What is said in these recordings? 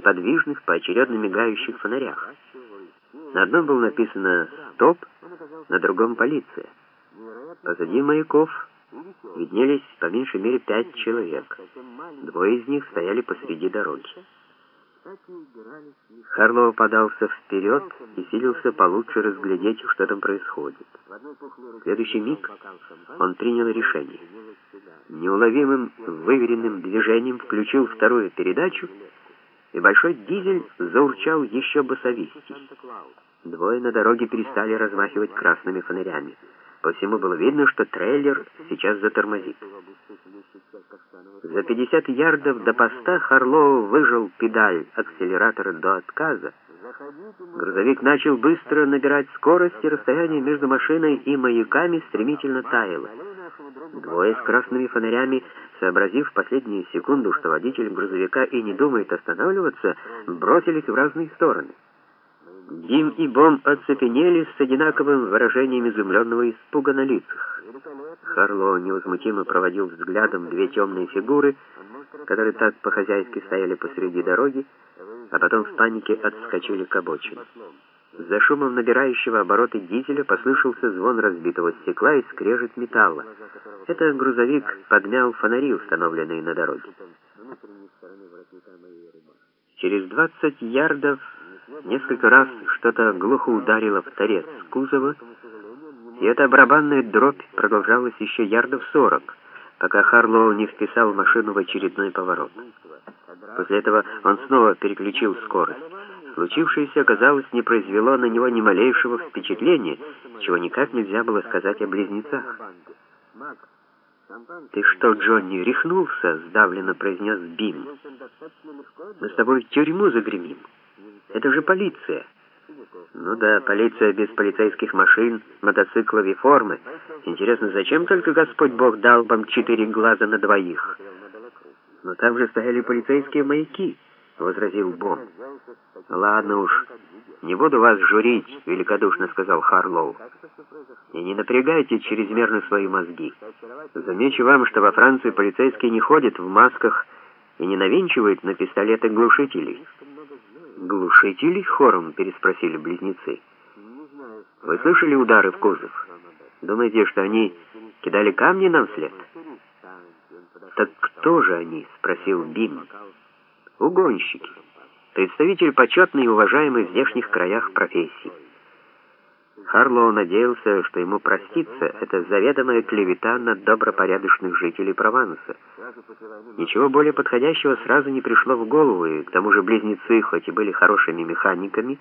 неподвижных, поочередно мигающих фонарях. На одном было написано «Стоп», на другом «Полиция». Позади маяков виднелись по меньшей мере пять человек. Двое из них стояли посреди дороги. Харлоу подался вперед и силился получше разглядеть, что там происходит. В следующий миг он принял решение. Неуловимым, выверенным движением включил вторую передачу, и большой дизель заурчал еще басовистей. Двое на дороге перестали размахивать красными фонарями. По всему было видно, что трейлер сейчас затормозит. За 50 ярдов до поста Харлоу выжал педаль акселератора до отказа. Грузовик начал быстро набирать скорость, и расстояние между машиной и маяками стремительно таяло. Двое с красными фонарями, сообразив в последнюю секунду, что водитель грузовика и не думает останавливаться, бросились в разные стороны. Дим и Бом оцепенели с одинаковым выражением изумленного испуга на лицах. Харлоу невозмутимо проводил взглядом две темные фигуры, которые так по-хозяйски стояли посреди дороги, а потом в панике отскочили к обочине. За шумом набирающего обороты дизеля послышался звон разбитого стекла и скрежет металла. Это грузовик подмял фонари, установленные на дороге. Через 20 ярдов Несколько раз что-то глухо ударило в торец кузова, и эта барабанная дробь продолжалась еще ярдов сорок, пока Харлоу не вписал машину в очередной поворот. После этого он снова переключил скорость. Случившееся, казалось, не произвело на него ни малейшего впечатления, чего никак нельзя было сказать о близнецах. «Ты что, Джонни, рехнулся?» — сдавленно произнес Бим. «Мы с тобой в тюрьму загремим». Это же полиция. Ну да, полиция без полицейских машин, мотоциклов и формы. Интересно, зачем только Господь Бог дал вам четыре глаза на двоих? Но там же стояли полицейские маяки, возразил Бом. Ладно уж, не буду вас журить, великодушно сказал Харлоу. И не напрягайте чрезмерно свои мозги. Замечу вам, что во Франции полицейские не ходят в масках и не навинчивают на пистолеты глушителей. «Глушители?» — хором переспросили близнецы. «Вы слышали удары в кузов? Думаете, что они кидали камни нам вслед?» «Так кто же они?» — спросил Бим. «Угонщики. Представитель почетный и уважаемый в здешних краях профессии. Харлоу надеялся, что ему простится эта заведомая клевета на добропорядочных жителей Прованса. Ничего более подходящего сразу не пришло в голову, и к тому же близнецы, хоть и были хорошими механиками,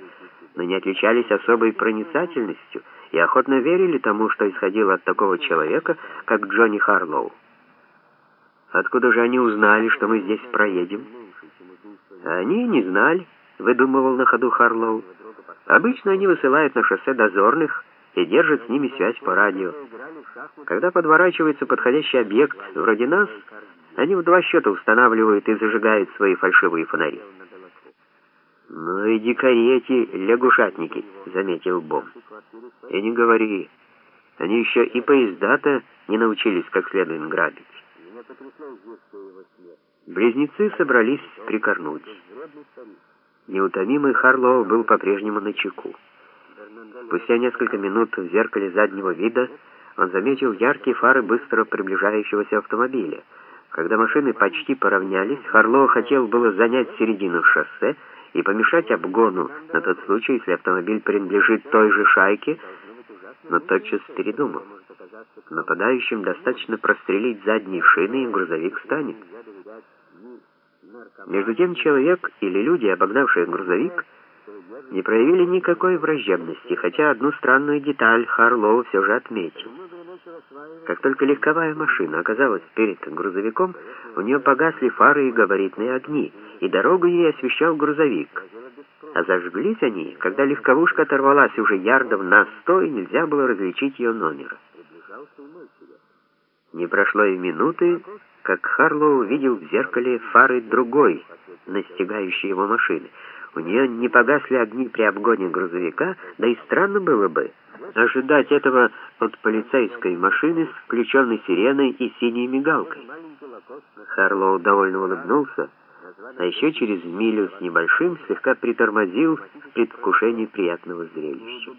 но не отличались особой проницательностью и охотно верили тому, что исходило от такого человека, как Джонни Харлоу. Откуда же они узнали, что мы здесь проедем? Они не знали, выдумывал на ходу Харлоу. Обычно они высылают на шоссе дозорных и держат с ними связь по радио. Когда подворачивается подходящий объект, вроде нас, они в два счета устанавливают и зажигают свои фальшивые фонари. «Ну и дикари эти лягушатники», — заметил Бом. «И не говори, они еще и поезда-то не научились как следует грабить». Близнецы собрались прикорнуть. Неутомимый Харлоу был по-прежнему на чеку. Спустя несколько минут в зеркале заднего вида он заметил яркие фары быстро приближающегося автомобиля. Когда машины почти поравнялись, Харлоу хотел было занять середину шоссе и помешать обгону на тот случай, если автомобиль принадлежит той же шайке, но тотчас передумал. Нападающим достаточно прострелить задние шины, и грузовик встанет. Между тем человек или люди, обогнавшие грузовик, не проявили никакой враждебности, хотя одну странную деталь Харлоу все же отметил. Как только легковая машина оказалась перед грузовиком, у нее погасли фары и габаритные огни, и дорогу ей освещал грузовик. А зажглись они, когда легковушка оторвалась уже ярдов на сто, и нельзя было различить ее номера. Не прошло и минуты, как Харлоу увидел в зеркале фары другой, настигающей его машины. У нее не погасли огни при обгоне грузовика, да и странно было бы ожидать этого от полицейской машины с включенной сиреной и синей мигалкой. Харлоу довольно улыбнулся, а еще через милю с небольшим слегка притормозил в предвкушении приятного зрелища.